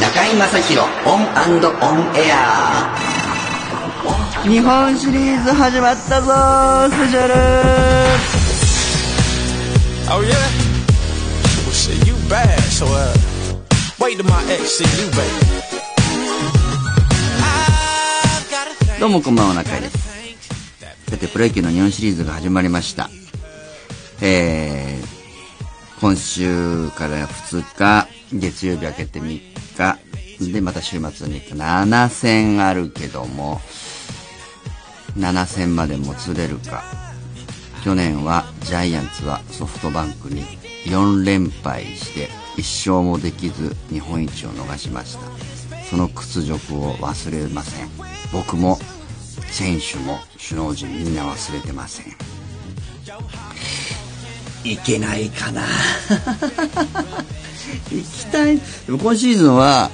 中居正広オンオンエア日本シリーズ始まったぞスペシャル Oh yeah? Well shit, you bad, so uh wait till my ex see you, baby. Thing. どうもこんばんは中居ですさてプロ野球の日本シリーズが始まりましたえー、今週から2日月曜日明けて3日でまた週末に7戦あるけども。7戦までもつれるか。去年はジャイアンツはソフトバンクに4連敗して1勝もできず日本一を逃しました。その屈辱を忘れません。僕も選手も首脳陣みんな忘れてません。いけないかな。行きたい。でも今シーズンは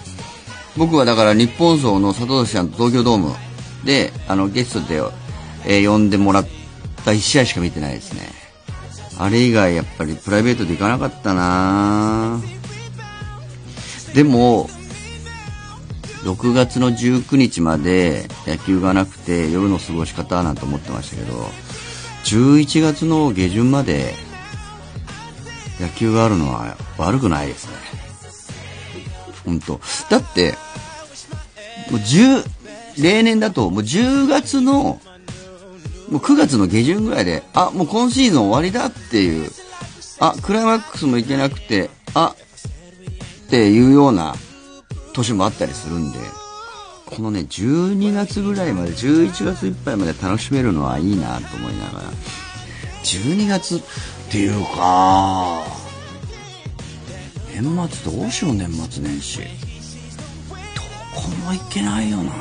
僕はだから日本層の佐藤さんと東京ドームであのゲストで、えー呼んでもらった1試合しか見てないですね。あれ以外やっぱりプライベートで行かなかったな。でも6月の19日まで野球がなくて夜の過ごし方なんて思ってましたけど11月の下旬まで野球があるのは悪くないですね。本当。だってもう10例年だともう10月のもう9月の下旬ぐらいであもう今シーズン終わりだっていうあクライマックスもいけなくてあっていうような年もあったりするんでこのね12月ぐらいまで11月いっぱいまで楽しめるのはいいなと思いながら。12月っていうか年末どうしよう年末年始。どこも行けないよな。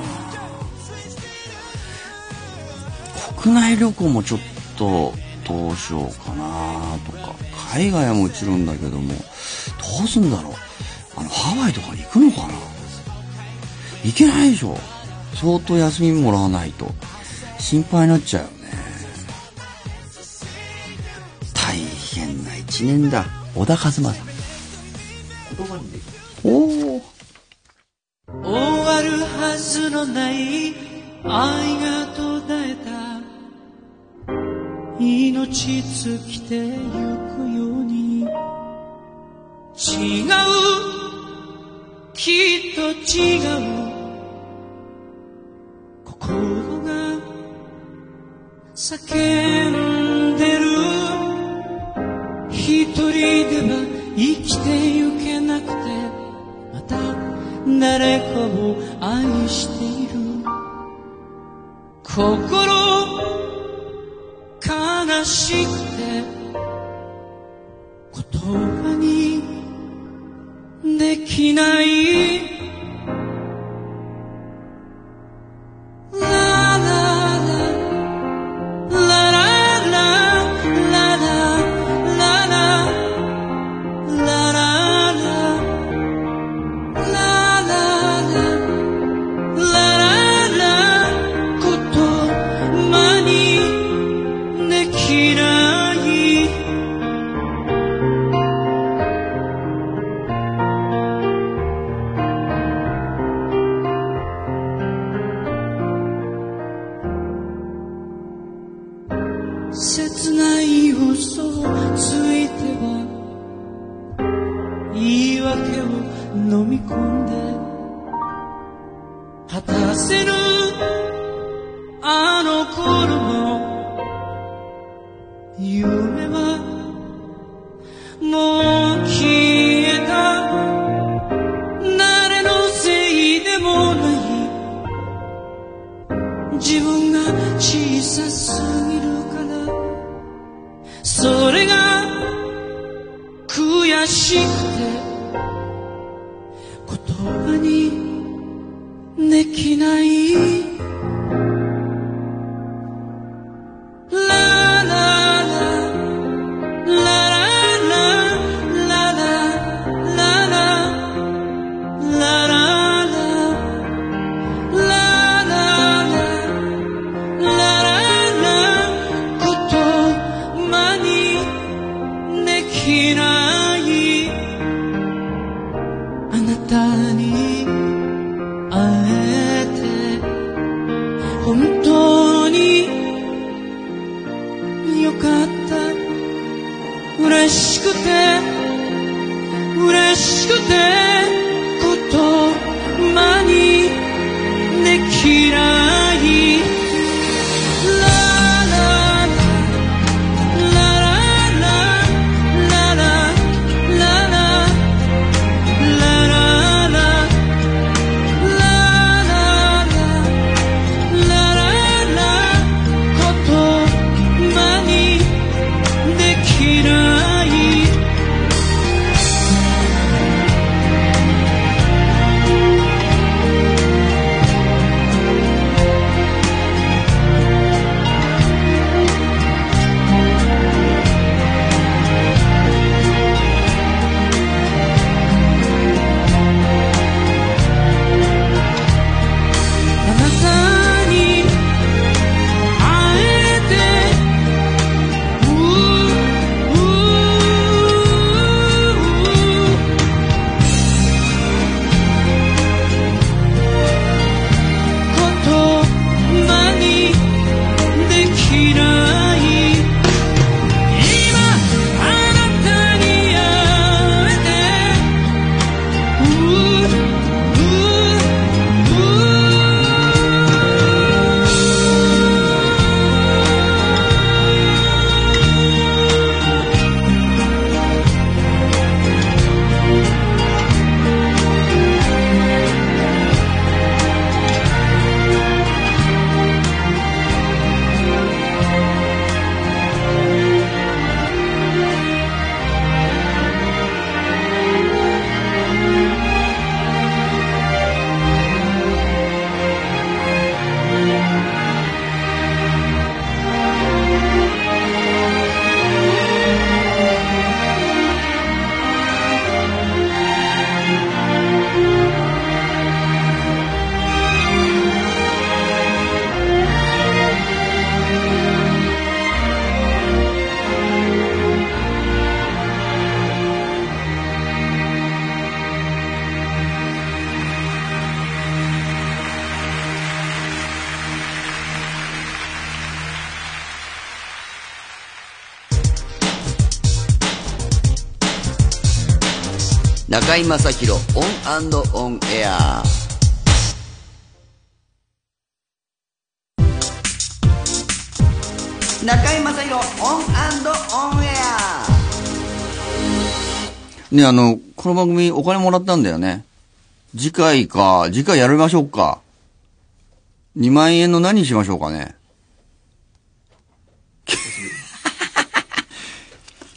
国内旅行もちょっとどうしようかなとか。海外はもちろんだけどもどうすんだろう。あのハワイとか行くのかな。行けないでしょ。相当休みもらわないと。心配になっちゃう。大変な一年だ。小田和正言葉にできる。おお終わるはずのない愛が途絶えた。命尽きてゆくように。違う。きっと違う。心が叫んを愛している。心悲しくて言葉にできない。果たせる中居正広オンオンエア。中居正広オンオンエア。ねあのこの番組お金もらったんだよね。次回か次回やりましょうか。2万円の何にしましょうかね。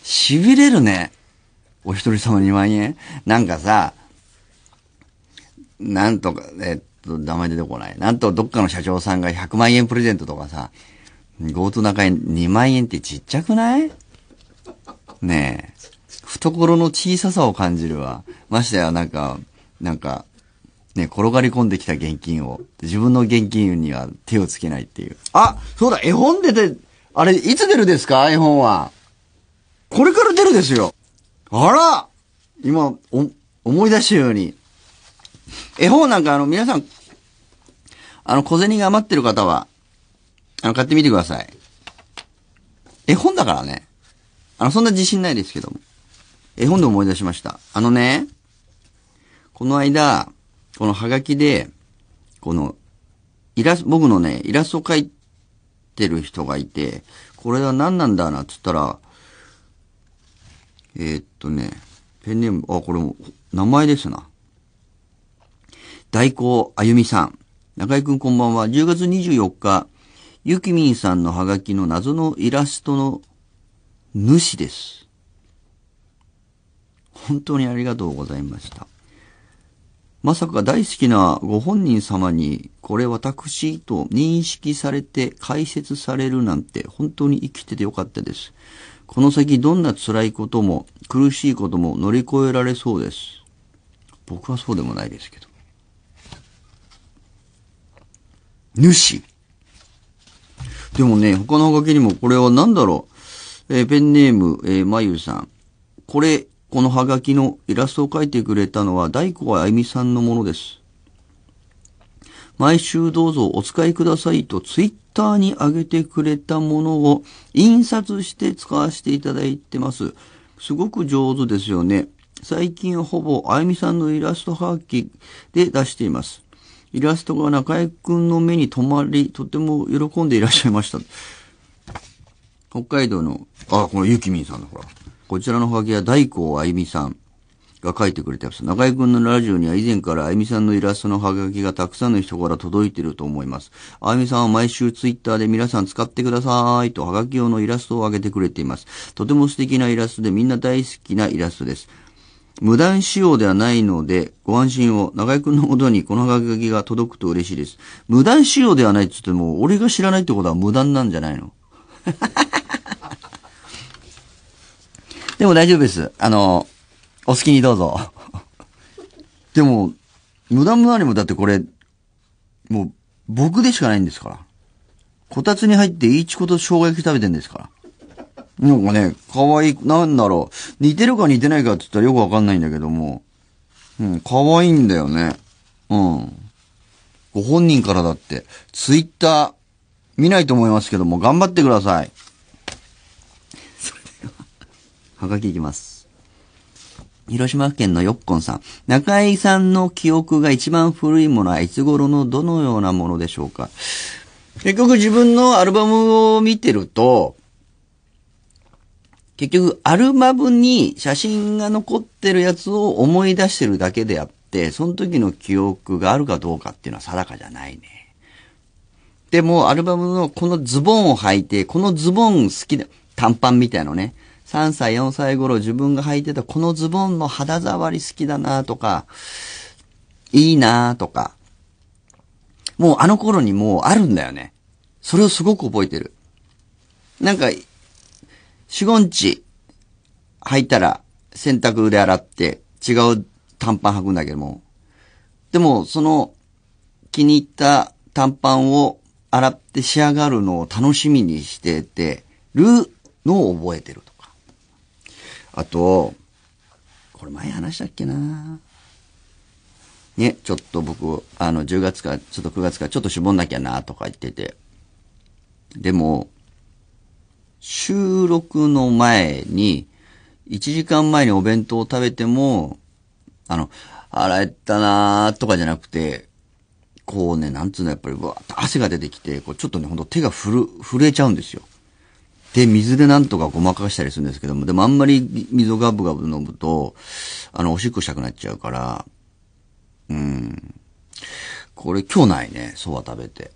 痺れるね。お一人様2万円なんかさ、なんとか、えっと、名前出てこない。なんとどっかの社長さんが100万円プレゼントとかさ、GoTo 中円2万円ってちっちゃくない？ねえ。懐の小ささを感じるわ。ましてや、なんか、なんか、ね、転がり込んできた現金を、自分の現金には手をつけないっていう。あ、そうだ、絵本出て、あれ、いつ出るですか？絵本は。これから出るですよ。あら今、お、思い出したように。絵本なんかあの、皆さん、あの、小銭が余ってる方は、あの、買ってみてください。絵本だからね。あの、そんな自信ないですけども。絵本で思い出しました。あのね、この間、このハガキで、この、イラス、僕のね、イラストを描いてる人がいて、これは何なんだな、つったら、えーっとね、ペンネーム、あ、これも、名前ですな。大光あゆみさん。中井くんこんばんは。10月24日、ゆきみんさんのハガキの謎のイラストの主です。本当にありがとうございました。まさか大好きなご本人様に、これ私と認識されて解説されるなんて、本当に生きててよかったです。この先どんな辛いことも苦しいことも乗り越えられそうです。僕はそうでもないですけど。主でもね、他のハガキにもこれは何だろう。えーペンネーム、えーまゆさん。これ、このハガキのイラストを描いてくれたのは大小あゆみさんのものです。毎週どうぞお使いくださいとツイッターに上げてくれたものを印刷して使わせていただいてます。すごく上手ですよね。最近はほぼあゆみさんのイラストはがきで出しています。イラストが中井くんの目に留まり、とても喜んでいらっしゃいました。北海道の、あ、このゆきみんさんのほら。こちらのハガキは大光あゆみさんが書いてくれてます。中井くんのラジオには以前からあゆみさんのイラストのハガキがたくさんの人から届いてると思います。あゆみさんは毎週ツイッターで皆さん使ってくださいとハガキ用のイラストを上げてくれています。とても素敵なイラストでみんな大好きなイラストです。無断使用ではないので、ご安心を。中井くんのもとにこのハガキが届くと嬉しいです。無断使用ではないって言っても、俺が知らないってことは無断なんじゃないの？でも大丈夫です。あの、お好きにどうぞ。でも、無駄無駄にもだってこれ、もう、僕でしかないんですから。こたつに入っていちこと生姜焼き食べてんですから。なんかね、可愛い、なんだろう。似てるか似てないかって言ったらよくわかんないんだけども。うん、可愛いんだよね。うん。ご本人からだって、ツイッター、見ないと思いますけども、頑張ってください。はがきいきます。広島県のよっこんさん。中井さんの記憶が一番古いものはいつ頃のどのようなものでしょうか？結局自分のアルバムを見てると、結局アルバムに写真が残ってるやつを思い出してるだけであって、その時の記憶があるかどうかっていうのは定かじゃないね。でも、アルバムのこのズボンを履いて、このズボン好きだ、短パンみたいのね。3歳、4歳頃自分が履いてたこのズボンの肌触り好きだなとか、いいなとか。もうあの頃にもうあるんだよね。それをすごく覚えてる。なんか、四五日履いたら洗濯で洗って違う短パン履くんだけども。でも、その気に入った短パンを洗って仕上がるのを楽しみにしててるのを覚えてると。あと、これ前話したっけなね、ちょっと僕、あの、10月か、ちょっと9月かちょっと絞んなきゃなとか言ってて。でも、収録の前に、1時間前にお弁当を食べても、あの、腹減ったなーとかじゃなくて、こうね、なんつうの、やっぱり、わーっと汗が出てきて、こうちょっとね、ほんと手がふる、震えちゃうんですよ。で、水でなんとかごまかしたりするんですけども、でもあんまり水をガブガブ飲むと、あの、おしっこしたくなっちゃうから、うん。これ今日ないね、そば食べて。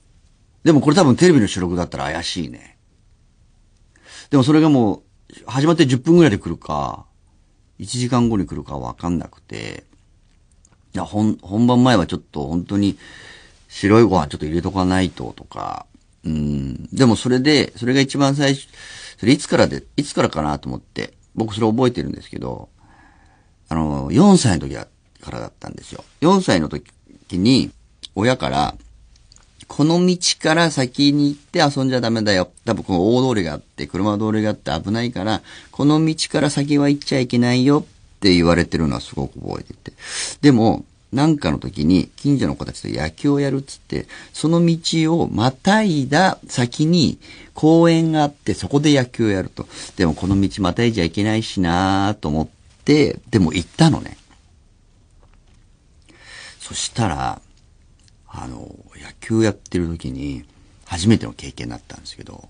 でもこれ多分テレビの収録だったら怪しいね。でもそれがもう、始まって10分ぐらいで来るか、1時間後に来るかわかんなくて、いや、本、本番前はちょっと本当に白いご飯ちょっと入れとかないととか、うん。でもそれで、それが一番最初、それいつからで、いつからかなと思って、僕それ覚えてるんですけど、あの、4歳の時からだったんですよ。4歳の時に、親から、この道から先に行って遊んじゃダメだよ。多分この大通りがあって、車通りがあって危ないから、この道から先は行っちゃいけないよって言われてるのはすごく覚えてて。でも、なんかの時に近所の子たちと野球をやるっつって、その道をまたいだ先に公園があって、そこで野球をやると。でもこの道またいじゃいけないしなーと思って、でも行ったのね。そしたら、あの、野球やってる時に、初めての経験だったんですけど、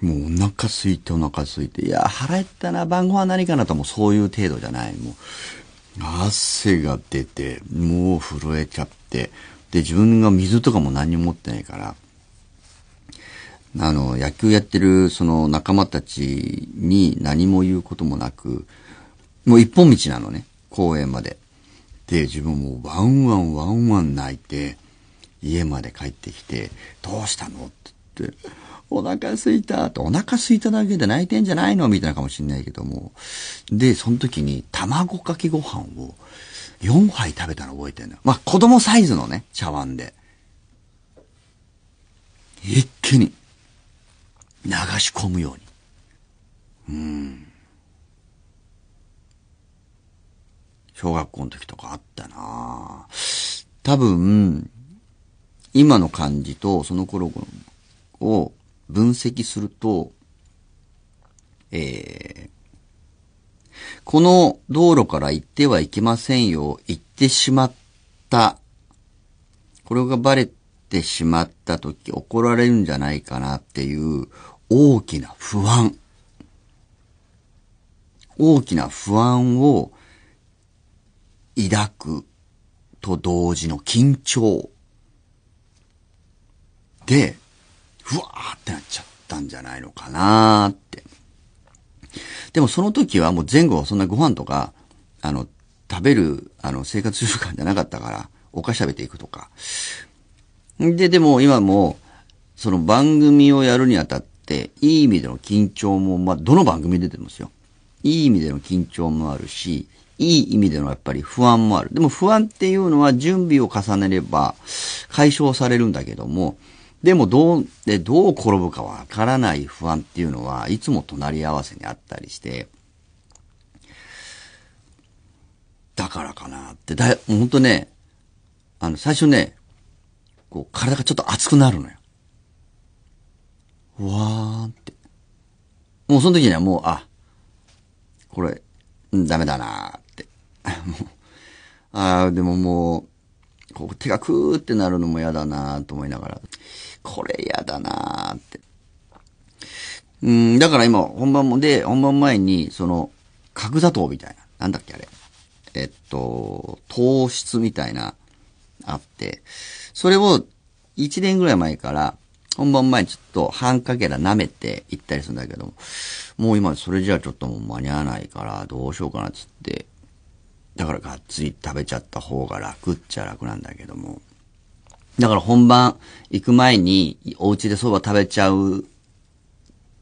もうお腹空いてお腹空いて、いや、腹減ったな、晩ご飯何かなともうそういう程度じゃない。もう、汗が出て、もう震えちゃって、で、自分が水とかも何も持ってないから、あの、野球やってるその仲間たちに何も言うこともなく、もう一本道なのね、公園まで。で、自分もワンワンワンワン泣いて、家まで帰ってきて、どうしたの？って言って、お腹空いたと、お腹空いただけで泣いてんじゃないのみたいなかもしれないけども。で、その時に卵かけご飯を4杯食べたの覚えてるの。まあ、子供サイズのね、茶碗で。一気に流し込むように。うん。小学校の時とかあったな多分、今の感じとその頃を分析すると、えー、この道路から行ってはいけませんよ、行ってしまった。これがバレてしまった時怒られるんじゃないかなっていう大きな不安。大きな不安を抱くと同時の緊張で、ふわーってなっちゃったんじゃないのかなーって。でもその時はもう前後はそんなご飯とか、あの、食べる、あの、生活習慣じゃなかったから、お菓子食べていくとか。で、でも今も、その番組をやるにあたって、いい意味での緊張も、まあ、どの番組出てますよ。いい意味での緊張もあるし、いい意味でのやっぱり不安もある。でも不安っていうのは準備を重ねれば解消されるんだけども、でもどう、で、どう転ぶかわからない不安っていうのはいつも隣り合わせにあったりして、だからかなって、だ、ほんとね、あの、最初ね、こう、体がちょっと熱くなるのよ。わーって。もうその時にはもう、あ、これ、ダメだなーって。ああ、でももう、こう手がクーってなるのも嫌だなと思いながら、これ嫌だなって。うん、だから今、本番もで、本番前に、その、角砂糖みたいな、なんだっけあれ。えっと、糖質みたいな、あって、それを1年ぐらい前から、本番前にちょっと半かけら舐めて行ったりするんだけども、もう今それじゃあちょっともう間に合わないから、どうしようかなっつって、だからがっつり食べちゃった方が楽っちゃ楽なんだけども。だから本番行く前にお家で蕎麦食べちゃう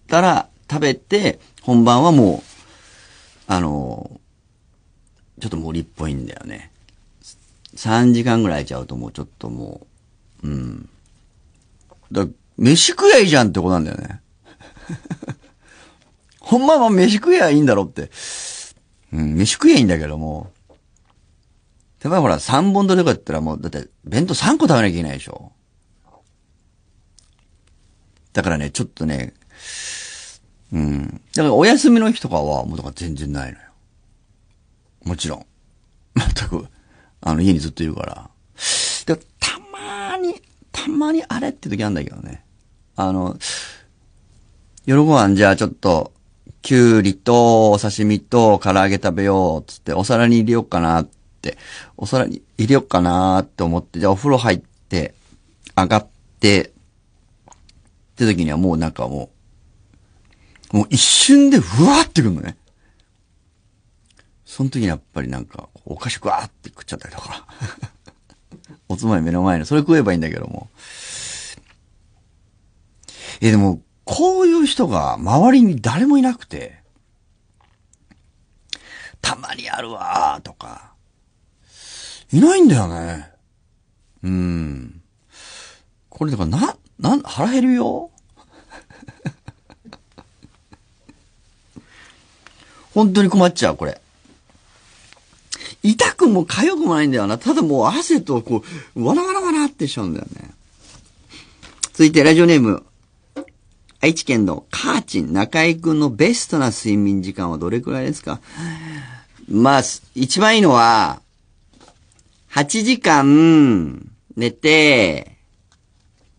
たら、食べて、本番はもう、あの、ちょっと無理っぽいんだよね。3時間ぐらい空いちゃうともうちょっともう、うん。だ飯食えいいじゃんってことなんだよね。ほんまは飯食えばいいんだろうって。うん、飯食えいいんだけども。例えばほら、3本取りとかやったらもう、だって、弁当3個食べなきゃいけないでしょ。だからね、ちょっとね、うん。だからお休みの日とかは、もうだから全然ないのよ。もちろん。全く、あの、家にずっといるから。でたまに、たまにあれって時あるんだけどね。あの、夜ご飯じゃあちょっと、きゅうりとお刺身と唐揚げ食べよう、つって、お皿に入れようかなって、お皿に入れようかなーって思って、じゃあお風呂入って、上がって、って時にはもうなんかもう、もう一瞬でふわーってくるのね。その時にやっぱりなんか、お菓子ぐわーって食っちゃったりとか。おつまみ目の前に、それ食えばいいんだけども。え、でも、こういう人が周りに誰もいなくて、たまにあるわーとか、いないんだよね。うん。これだからな、なん、腹減るよ 本当に困っちゃう、これ。痛くも痒くもないんだよな。ただもう汗とこう、わらわらわらってしちゃうんだよね。続いてラジオネーム。愛知県のカーチン中井くんのベストな睡眠時間はどれくらいですか？まあ、一番いいのは、8時間寝て、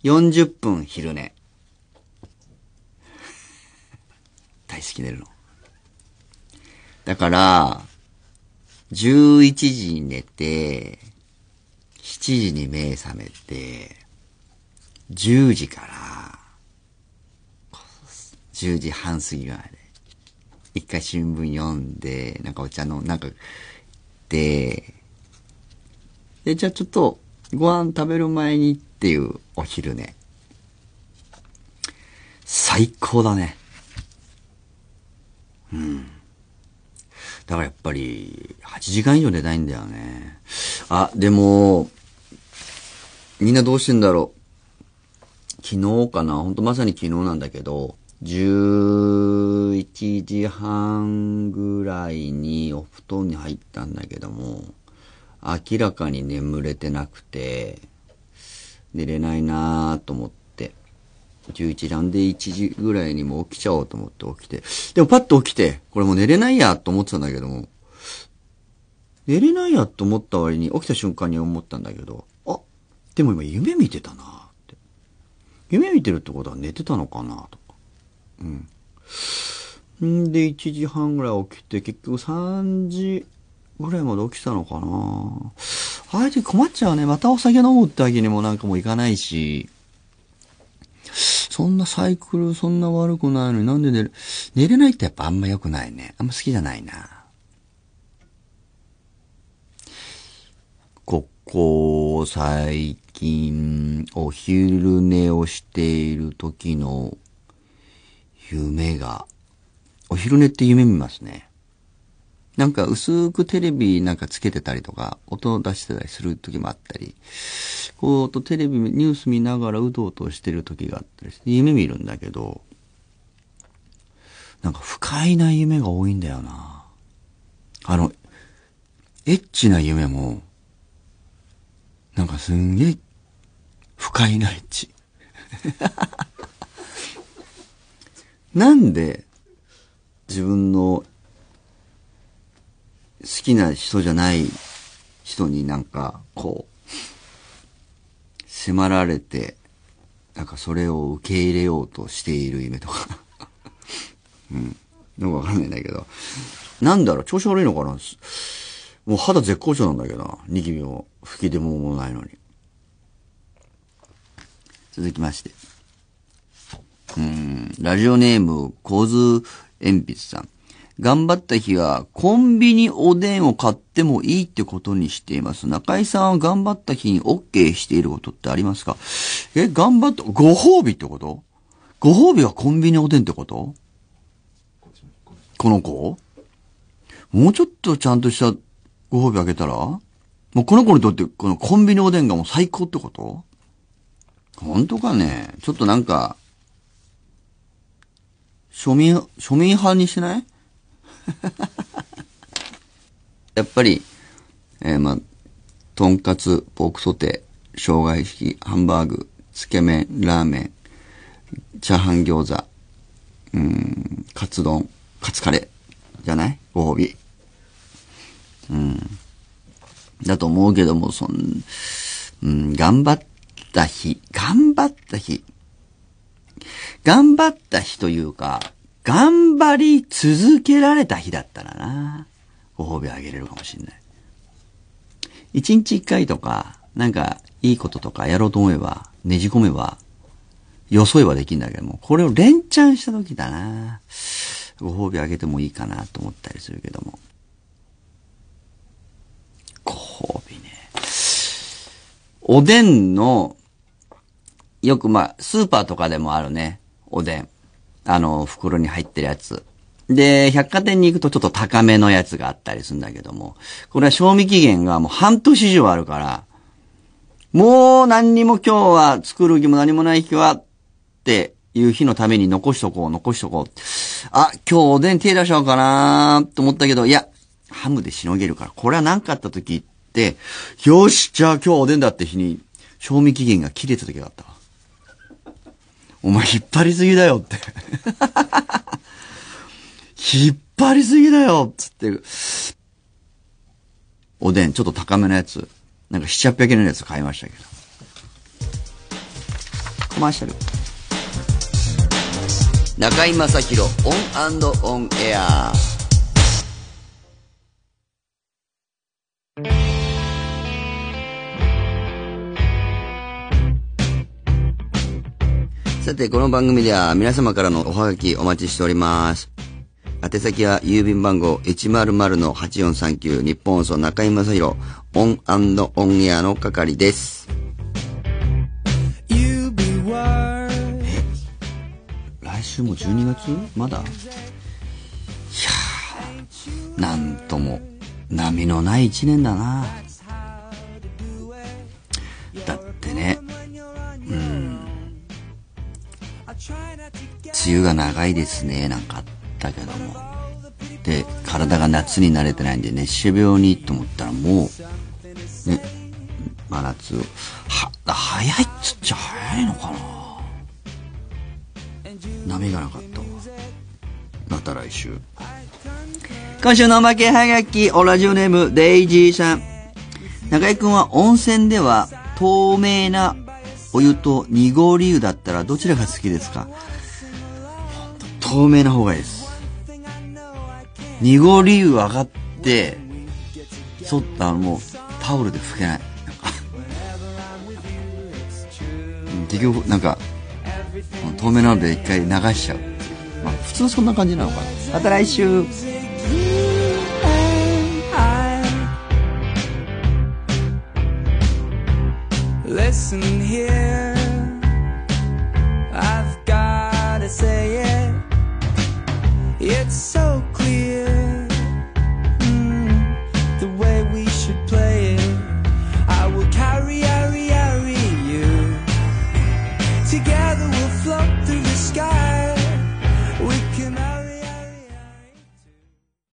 40分昼寝。大好き寝るの。だから、11時に寝て、7時に目覚めて、10時から、10時半過ぎまで、一回新聞読んで、なんかお茶の、なんか、で、で、じゃあちょっと、ご飯食べる前にっていうお昼寝。最高だね。うんだからやっぱり、8時間以上寝たいんだよね。あ、でも、みんなどうしてんだろう。昨日かな本当まさに昨日なんだけど、11時半ぐらいにお布団に入ったんだけども、明らかに眠れてなくて、寝れないなぁと思って。11時なんで1時ぐらいにも起きちゃおうと思って起きて。でもパッと起きて、これもう寝れないやと思ってたんだけども、寝れないやと思った割に起きた瞬間に思ったんだけど、あ、でも今夢見てたなって。夢見てるってことは寝てたのかなとか。うん。んで、1時半ぐらい起きて、結局3時ぐらいまで起きたのかなああいう時困っちゃうね。またお酒飲むってわけにもなんかもういかないし。そんなサイクルそんな悪くないのになんで寝る、寝れないってやっぱあんま良くないね。あんま好きじゃないな。ここ最近お昼寝をしている時の夢が、お昼寝って夢見ますね。なんか薄くテレビなんかつけてたりとか、音を出してたりする時もあったり、こうとテレビ、ニュース見ながらうとうとしてる時があったりして、夢見るんだけど、なんか不快な夢が多いんだよな。あの、エッチな夢も、なんかすんげえ不快なエッチ。なんで自分の好きな人じゃない人になんかこう迫られてなんかそれを受け入れようとしている夢とか うん。よくわかんないんだけど。なんだろう、調子悪いのかなもう肌絶好調なんだけどな。ニキビも吹き出物もないのに。続きまして。うん、ラジオネーム、小津鉛筆さん。頑張った日は、コンビニおでんを買ってもいいってことにしています。中井さんは頑張った日に OK していることってありますか？え、頑張った、ご褒美ってこと？ご褒美はコンビニおでんってこと？この子？もうちょっとちゃんとしたご褒美あげたら？もうこの子にとってこのコンビニおでんがもう最高ってこと？本当かね？ちょっとなんか、庶民、庶民派にしない？やっぱり、えー、まあ、とんかつ、ポークソテー、生姜焼き、ハンバーグ、つけ麺、ラーメン、チャーハン餃子、うん、カツ丼、カツカレー、じゃない？ご褒美。うん。だと思うけども、そん、うん、頑張った日、頑張った日。頑張った日というか、頑張り続けられた日だったらな、ご褒美あげれるかもしんない。一日一回とか、なんか、いいこととかやろうと思えば、ねじ込めば、よそえばできるんだけども、これを連チャンした時だな。ご褒美あげてもいいかなと思ったりするけども。ご褒美ね。おでんの、よくまあ、スーパーとかでもあるね。おでん。あの、袋に入ってるやつ。で、百貨店に行くとちょっと高めのやつがあったりするんだけども、これは賞味期限がもう半年以上あるから、もう何にも今日は作る気も何もない日はっていう日のために残しとこう、残しとこう。あ、今日おでん手出しちゃおうかなと思ったけど、いや、ハムでしのげるから、これは何かあった時って、よし、じゃあ今日おでんだって日に、賞味期限が切れた時があったわ。お前引っ張りすぎだよって。引っ張りすぎだよっつって。おでん、ちょっと高めのやつ。なんか7、800円のやつ買いましたけど。コマーシャル。中居正広オンオンエア。さて、この番組では皆様からのおはがきお待ちしております。宛先は郵便番号100-8439ニッポン放送中居正広オンオンエアの係です。来週も12月？まだ？いやー、なんとも波のない一年だな。梅雨が長いですね、なんかあったけども。で、体が夏に慣れてないんで熱射病にと思ったらもう、ね、真夏、は、早いっつっちゃ早いのかな。波がなかったわ。また来週。今週のおまけはがきおラジオネームデイジーさん。中居君は温泉では透明なお湯と濁り湯だったらどちらが好きですか？透明な方がいいです。濁り湯上がってそったらもうタオルで拭けない。なんかうん結局なんか透明なので一回流しちゃう。まあ普通そんな感じなのかな。また来週。